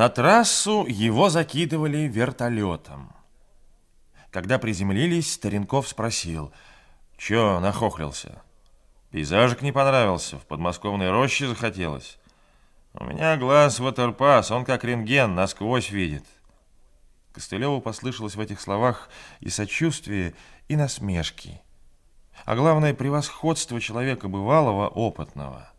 На трассу его закидывали вертолетом. Когда приземлились, Старенков спросил, «Чё нахохлился? Пейзажик не понравился, в подмосковной роще захотелось. У меня глаз ватерпас, он как рентген, насквозь видит». Костылеву послышалось в этих словах и сочувствие, и насмешки. А главное, превосходство человека бывалого, опытного.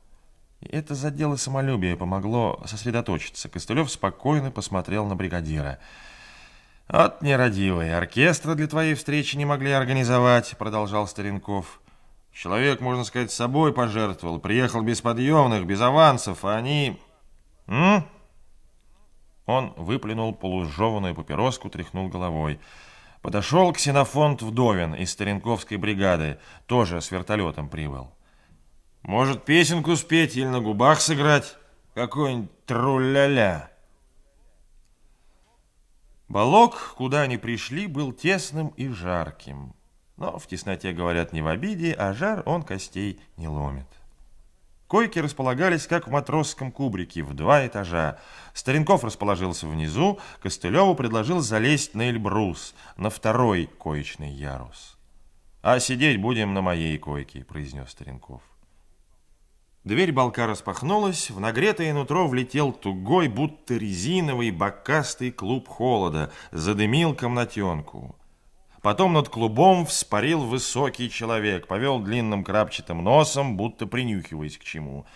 Это задело самолюбие, помогло сосредоточиться. Костылев спокойно посмотрел на бригадира. «Вот нерадивый, оркестра для твоей встречи не могли организовать», — продолжал Старенков. «Человек, можно сказать, собой пожертвовал, приехал без подъемных, без авансов, а они...» «М?» Он выплюнул полужеванную папироску, тряхнул головой. Подошел ксенофонт Вдовин из Старенковской бригады, тоже с вертолетом прибыл. Может, песенку спеть или на губах сыграть? Какой-нибудь тру-ля-ля. Балок, куда они пришли, был тесным и жарким. Но в тесноте, говорят, не в обиде, а жар он костей не ломит. Койки располагались, как в матросском кубрике, в два этажа. Старенков расположился внизу, Костылеву предложил залезть на Эльбрус, на второй коечный ярус. «А сидеть будем на моей койке», — произнес Старенков. Дверь балка распахнулась, в нагретое нутро влетел тугой, будто резиновый, бокастый клуб холода, задымил комнатенку. Потом над клубом вспарил высокий человек, повел длинным крапчатым носом, будто принюхиваясь к чему.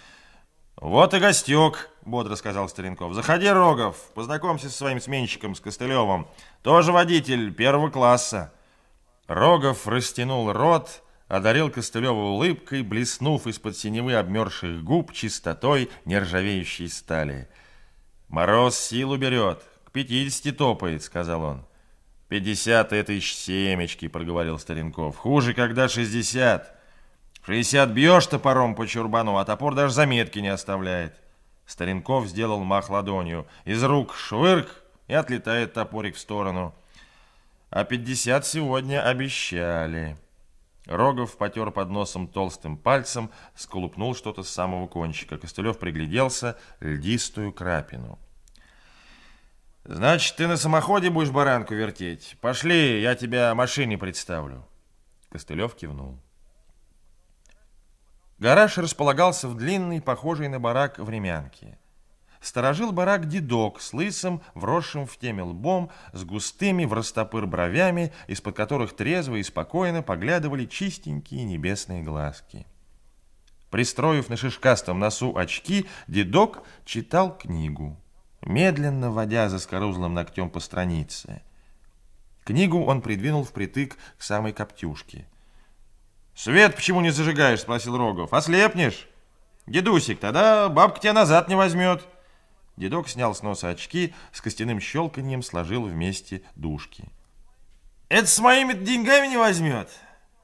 «Вот и гостек», — бодро сказал Старенков. «Заходи, Рогов, познакомься со своим сменщиком, с Костылевым. Тоже водитель первого класса». Рогов растянул рот, одарил Костылева улыбкой, блеснув из-под синевы обмерзших губ чистотой нержавеющей стали. «Мороз силу берет, к пятидесяти топает», — сказал он. «Пятьдесят — это еще семечки», — проговорил Старенков. «Хуже, когда шестьдесят. Шестьдесят бьешь топором по чурбану, а топор даже заметки не оставляет». Старенков сделал мах ладонью. Из рук швырк, и отлетает топорик в сторону. А пятьдесят сегодня обещали. Рогов потер под носом толстым пальцем, сколупнул что-то с самого кончика. Костылев пригляделся, льдистую крапину. «Значит, ты на самоходе будешь баранку вертеть? Пошли, я тебя машине представлю». Костылев кивнул. Гараж располагался в длинной, похожей на барак времянке. Сторожил барак дедок с лысым, вросшим в теме лбом, с густыми в растопыр бровями, из-под которых трезво и спокойно поглядывали чистенькие небесные глазки. Пристроив на шишкастом носу очки, дедок читал книгу, медленно водя за скорузлым ногтем по странице. Книгу он придвинул впритык к самой коптюшке. «Свет почему не зажигаешь?» — спросил Рогов. «Ослепнешь?» «Дедусик, тогда бабка тебя назад не возьмет». Дедок снял с носа очки, с костяным щелканьем сложил вместе дужки. «Это с моими деньгами не возьмет?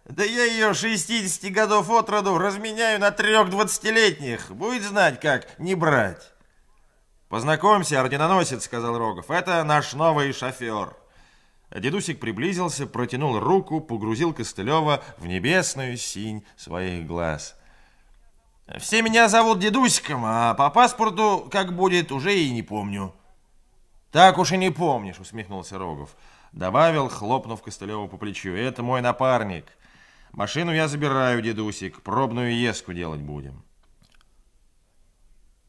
Да я ее 60 годов от роду разменяю на трех двадцатилетних. Будет знать, как не брать». «Познакомься, орденоносец», — сказал Рогов. «Это наш новый шофер». Дедусик приблизился, протянул руку, погрузил Костылева в небесную синь своих глаз — все меня зовут Дедусиком, а по паспорту, как будет, уже и не помню. Так уж и не помнишь, усмехнулся Рогов. Добавил, хлопнув Костылеву по плечу. Это мой напарник. Машину я забираю, Дедусик. Пробную еску делать будем.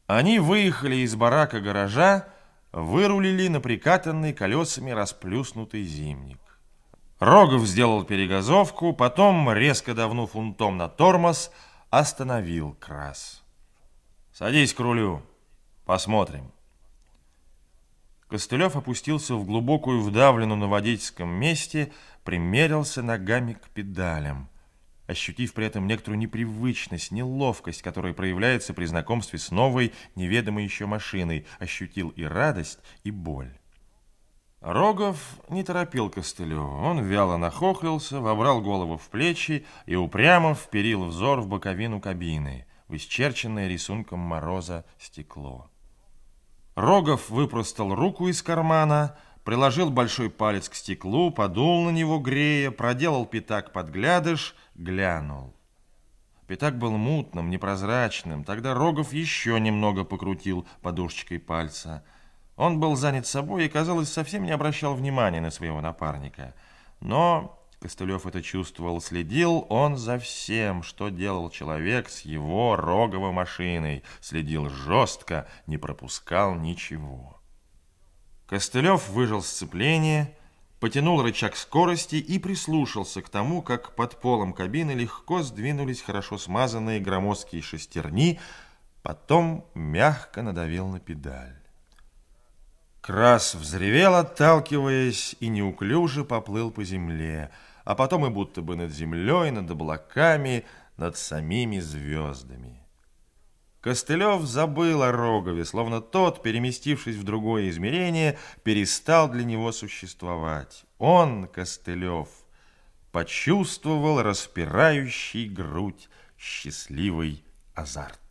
Они выехали из барака гаража, вырулили на прикатанный колесами расплюснутый зимник. Рогов сделал перегазовку, потом, резко давнув фунтом на тормоз, остановил Крас. «Садись к рулю, посмотрим». Костылев опустился в глубокую вдавленную на водительском месте, примерился ногами к педалям, ощутив при этом некоторую непривычность, неловкость, которая проявляется при знакомстве с новой, неведомой еще машиной, ощутил и радость, и боль. Рогов не торопил Костылева. Он вяло нахохлился, вобрал голову в плечи и упрямо вперил взор в боковину кабины, в исчерченное рисунком мороза стекло. Рогов выпростал руку из кармана, приложил большой палец к стеклу, подул на него грея, проделал пятак подглядыш, глянул. Пятак был мутным, непрозрачным. Тогда Рогов еще немного покрутил подушечкой пальца – Он был занят собой и, казалось, совсем не обращал внимания на своего напарника. Но Костылев это чувствовал, следил он за всем, что делал человек с его роговой машиной, следил жестко, не пропускал ничего. Костылев выжил сцепление, потянул рычаг скорости и прислушался к тому, как под полом кабины легко сдвинулись хорошо смазанные громоздкие шестерни, потом мягко надавил на педаль. Крас взревел, отталкиваясь, и неуклюже поплыл по земле, а потом и будто бы над землей, над облаками, над самими звездами. Костылев забыл о Рогове, словно тот, переместившись в другое измерение, перестал для него существовать. Он, Костылев, почувствовал распирающий грудь счастливый азарт.